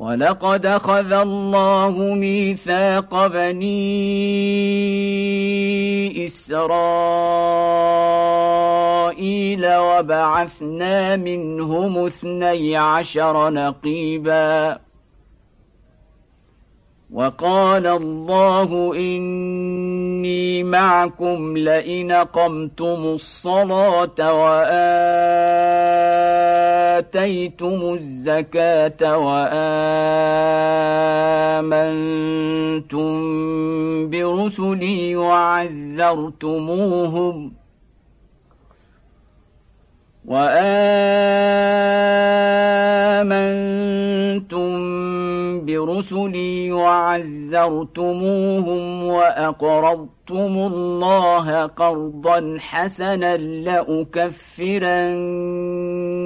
ولقد أخذ الله ميثاق بني إسرائيل وبعثنا منهم اثني عشر نقيبا. وقال الله إني معكم لئن قمتم الصلاة واتيتم الزكاة وآمنتم برسلي وعزرتموهم وآمنتم برسلي وعزرتموهم وأقرضتم الله قرضا حسنا لأكفرن